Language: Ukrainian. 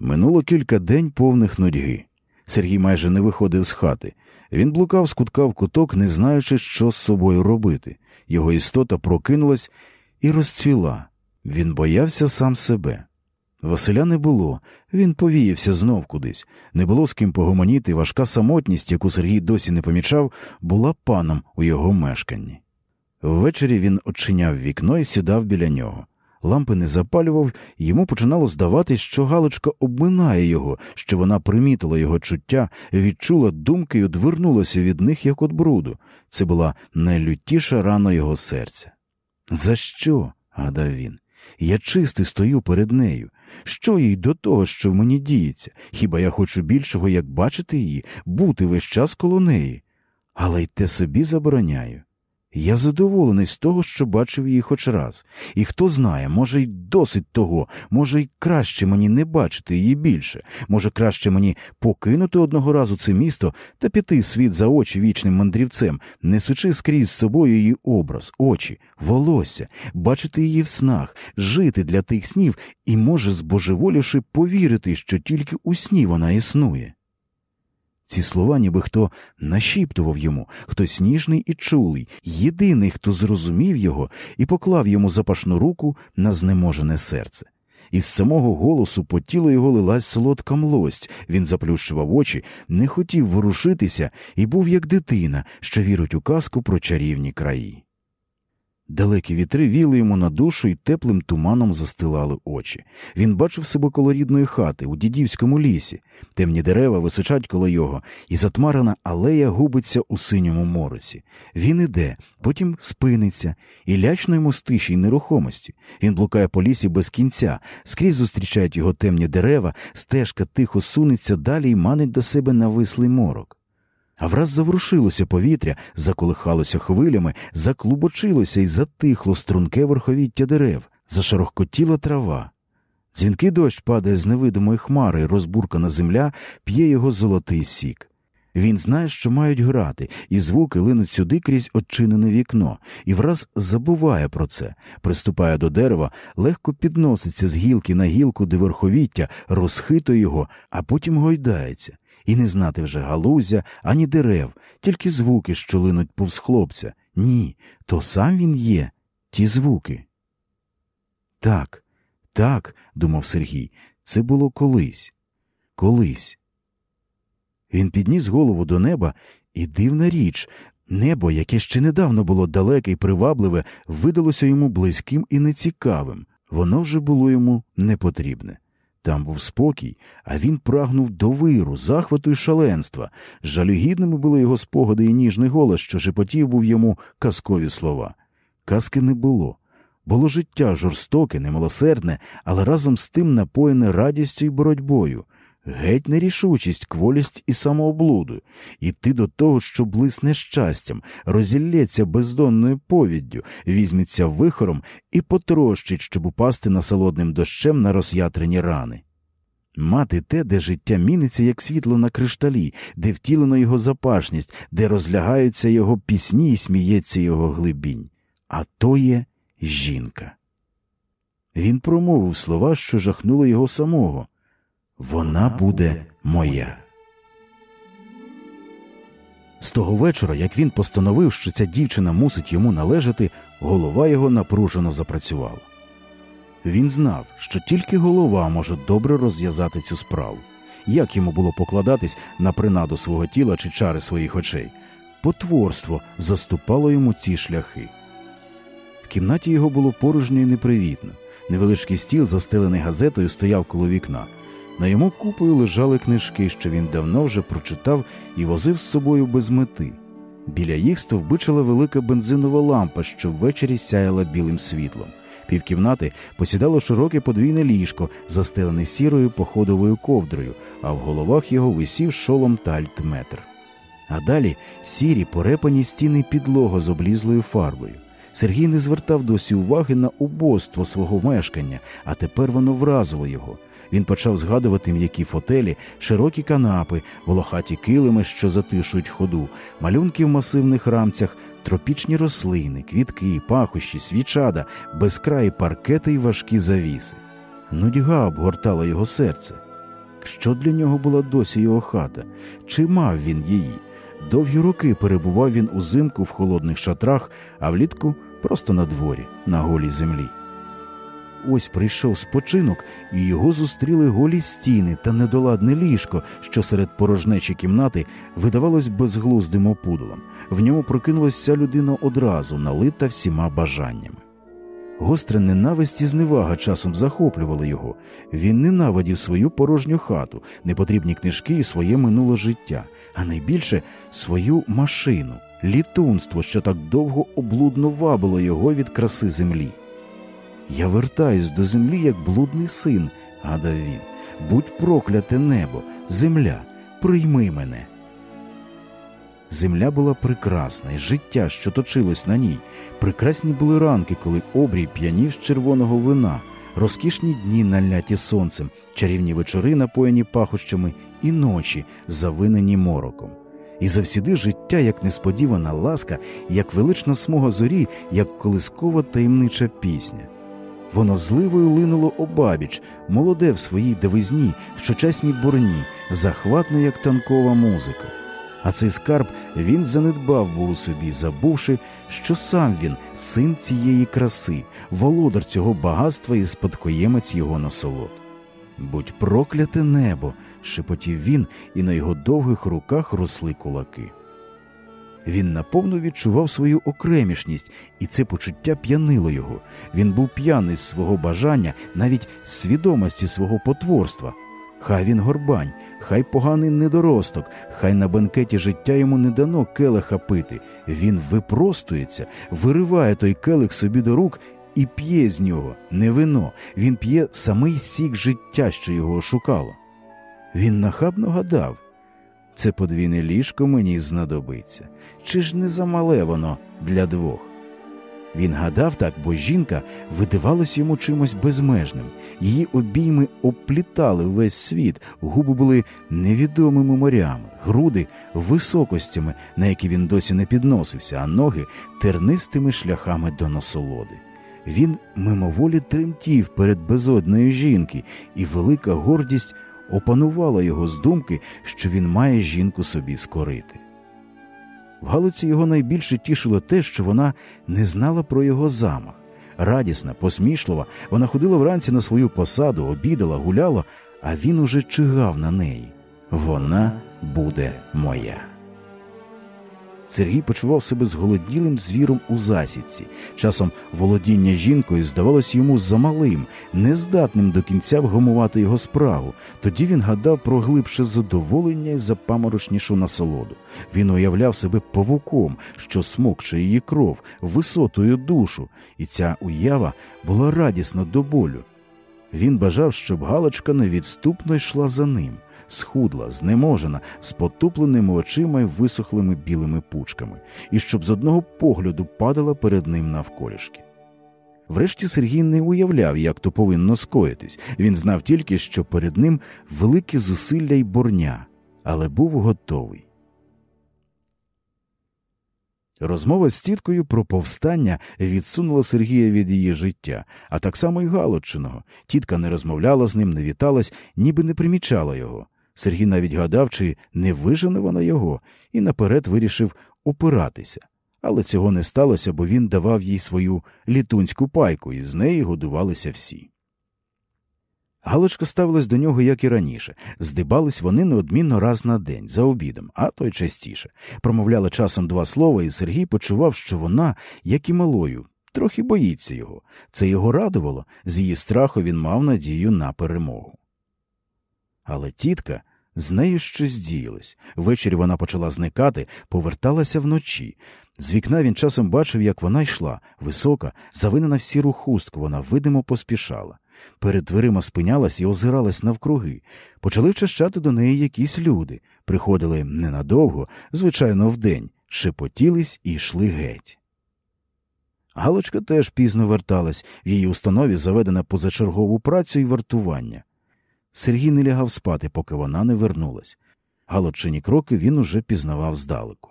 Минуло кілька день повних нудьги. Сергій майже не виходив з хати. Він блукав з кутка в куток, не знаючи, що з собою робити. Його істота прокинулась і розцвіла. Він боявся сам себе. Василя не було, він повіявся знов кудись. Не було з ким погомоніти, важка самотність, яку Сергій досі не помічав, була паном у його мешканні. Ввечері він очиняв вікно і сідав біля нього. Лампи не запалював, йому починало здаватись, що Галочка обминає його, що вона примітила його чуття, відчула думки і одвернулася від них, як від бруду. Це була найлютіша рана його серця. За що? гадав він. Я чистий стою перед нею. Що їй до того, що в мені діється? Хіба я хочу більшого, як бачити її, бути весь час коло неї? Але й те собі забороняю. Я задоволений з того, що бачив її хоч раз, і хто знає, може, й досить того, може, й краще мені не бачити її більше, може, краще мені покинути одного разу це місто та піти світ за очі вічним мандрівцем, несучи скрізь собою її образ, очі, волосся, бачити її в снах, жити для тих снів і, може, збожеволівши, повірити, що тільки у сні вона існує. Ці слова ніби хто нашіптував йому, хтось ніжний і чулий, єдиний, хто зрозумів його і поклав йому запашну руку на знеможене серце. Із самого голосу по тілу його лилась солодка млость, він заплющував очі, не хотів ворушитися і був як дитина, що вірить у казку про чарівні краї. Далекі вітри віли йому на душу і теплим туманом застилали очі. Він бачив себе коло рідної хати у дідівському лісі, темні дерева височать коло його, і затмарена алея губиться у синьому мороці. Він іде, потім спиниться, і лячно йому стиші й нерухомості. Він блукає по лісі без кінця, скрізь зустрічають його темні дерева, стежка тихо сунеться далі і манить до себе навислий морок. А враз заворушилося повітря, заколихалося хвилями, заклубочилося і затихло струнке верховіття дерев, зашарохкотіла трава. Дзвінкий дощ падає з невидимої хмари, розбуркана земля п'є його золотий сік. Він знає, що мають грати, і звуки линуть сюди крізь очинене вікно, і враз забуває про це, приступає до дерева, легко підноситься з гілки на гілку, де верховіття, розхитує його, а потім гойдається і не знати вже галузя, ані дерев, тільки звуки, що линуть повз хлопця. Ні, то сам він є, ті звуки. Так, так, думав Сергій, це було колись, колись. Він підніс голову до неба, і дивна річ, небо, яке ще недавно було далеке і привабливе, видалося йому близьким і нецікавим, воно вже було йому непотрібне. Там був спокій, а він прагнув до виру, захвату і шаленства. Жалюгідними були його спогади і ніжний голос, що шепотів був йому казкові слова. Казки не було. Було життя жорстоке, немилосердне, але разом з тим напоєне радістю і боротьбою геть нерішучість, кволість і самооблуду, іти до того, що блисне щастям, розілється бездонною повіддю, візьметься вихором і потрощить, щоб упасти насолодним дощем на роз'ятрені рани. Мати те, де життя міниться, як світло на кришталі, де втілено його запашність, де розлягаються його пісні і сміється його глибінь. А то є жінка. Він промовив слова, що жахнули його самого. Вона буде моя. З того вечора, як він постановив, що ця дівчина мусить йому належати, голова його напружено запрацювала. Він знав, що тільки голова може добре розв'язати цю справу. Як йому було покладатись на принаду свого тіла чи чари своїх очей? Потворство заступало йому ці шляхи. В кімнаті його було порожньо і непривітно. Невеличкий стіл, застелений газетою, стояв коло вікна. На йому купою лежали книжки, що він давно вже прочитав і возив з собою без мети. Біля їх стовбичила велика бензинова лампа, що ввечері сяяла білим світлом. Півкімнати посідало широке подвійне ліжко, застелене сірою походовою ковдрою, а в головах його висів шолом та альтметр. А далі сірі порепані стіни підлога з облізлою фарбою. Сергій не звертав досі уваги на убоство свого мешкання, а тепер воно вразило його. Він почав згадувати м'які фотелі, широкі канапи, волохаті килими, що затишують ходу, малюнки в масивних рамцях, тропічні рослини, квітки, пахощі, свічада, безкраї паркети й важкі завіси. Нудьга обгортала його серце. що для нього була досі його хата, чи мав він її. Довгі роки перебував він узимку в холодних шатрах, а влітку просто на дворі, на голій землі. Ось прийшов спочинок, і його зустріли голі стіни та недоладне ліжко, що серед порожнечі кімнати видавалось безглуздим опудолом. В ньому прокинулася людина одразу, налита всіма бажаннями. Гостра ненависть і зневага часом захоплювали його. Він ненавидів свою порожню хату, непотрібні книжки і своє минуле життя, а найбільше свою машину, літунство, що так довго облудно вабило його від краси землі. Я вертаюсь до землі, як блудний син, гадав він. Будь прокляте небо, земля, прийми мене. Земля була прекрасна, і життя, що точилось на ній. Прекрасні були ранки, коли обрій п'янів з червоного вина, розкішні дні, наляті сонцем, чарівні вечори, напоєні пахощами, і ночі, завинені мороком. І завсіди життя, як несподівана ласка, як велична смуга зорі, як колискова таємнича пісня. Воно зливою линуло обабіч, молоде в своїй дивизні, щочасній бурні, захватне, як танкова музика. А цей скарб він занедбав був у собі, забувши, що сам він син цієї краси, володар цього багатства і спадкоємець його насолод. Будь прокляте небо, шепотів він, і на його довгих руках росли кулаки. Він наповно відчував свою окремішність, і це почуття п'янило його. Він був п'яний з свого бажання, навіть свідомості свого потворства. Хай він горбань, хай поганий недоросток, хай на бенкеті життя йому не дано келиха пити. Він випростується, вириває той келих собі до рук і п'є з нього, не вино, він п'є самий сік життя, що його ошукало. Він нахабно гадав. Це подвійне ліжко мені знадобиться. Чи ж не замале воно для двох? Він гадав так, бо жінка видавалась йому чимось безмежним. Її обійми обплітали весь світ, губи були невідомими морями, груди високостями, на які він досі не підносився, а ноги тернистими шляхами до насолоди. Він мимоволі тремтів перед безодною жінки, і велика гордість опанувала його з думки, що він має жінку собі скорити. В Галиці його найбільше тішило те, що вона не знала про його замах. Радісна, посмішлива, вона ходила вранці на свою посаду, обідала, гуляла, а він уже чигав на неї. Вона буде моя. Сергій почував себе зголоділим звіром у засідці. Часом володіння жінкою здавалось йому замалим, нездатним до кінця вгамувати його справу. Тоді він гадав про глибше задоволення і запаморошнішу насолоду. Він уявляв себе павуком, що смокче її кров, висотою душу, і ця уява була радісна до болю. Він бажав, щоб Галочка невідступно йшла за ним схудла, знеможена, з потупленими очима й висохлими білими пучками, і щоб з одного погляду падала перед ним навколішки. Врешті Сергій не уявляв, як то повинно скоїтись. Він знав тільки, що перед ним великі зусилля й борня, але був готовий. Розмова з тіткою про повстання відсунула Сергія від її життя, а так само й Галочиного. Тітка не розмовляла з ним, не віталась, ніби не примічала його. Сергій навіть гадав, чи не вижене вона його, і наперед вирішив опиратися. Але цього не сталося, бо він давав їй свою літунську пайку, і з неї годувалися всі. Галочка ставилась до нього, як і раніше. Здибались вони неодмінно раз на день, за обідом, а то й частіше. Промовляли часом два слова, і Сергій почував, що вона, як і малою, трохи боїться його. Це його радувало, з її страху він мав надію на перемогу. Але тітка з нею щось діялось. Ввечері вона почала зникати, поверталася вночі. З вікна він часом бачив, як вона йшла, висока, завинена в сіру хустку, вона видимо поспішала. Перед дверима спинялась і озиралась навкруги. Почали вчащати до неї якісь люди. Приходили ненадовго, звичайно, вдень, шепотілись і йшли геть. Галочка теж пізно верталась, в її установі заведена позачергову працю і вартування. Сергій не лягав спати, поки вона не вернулась. Галочині кроки він уже пізнавав здалеку.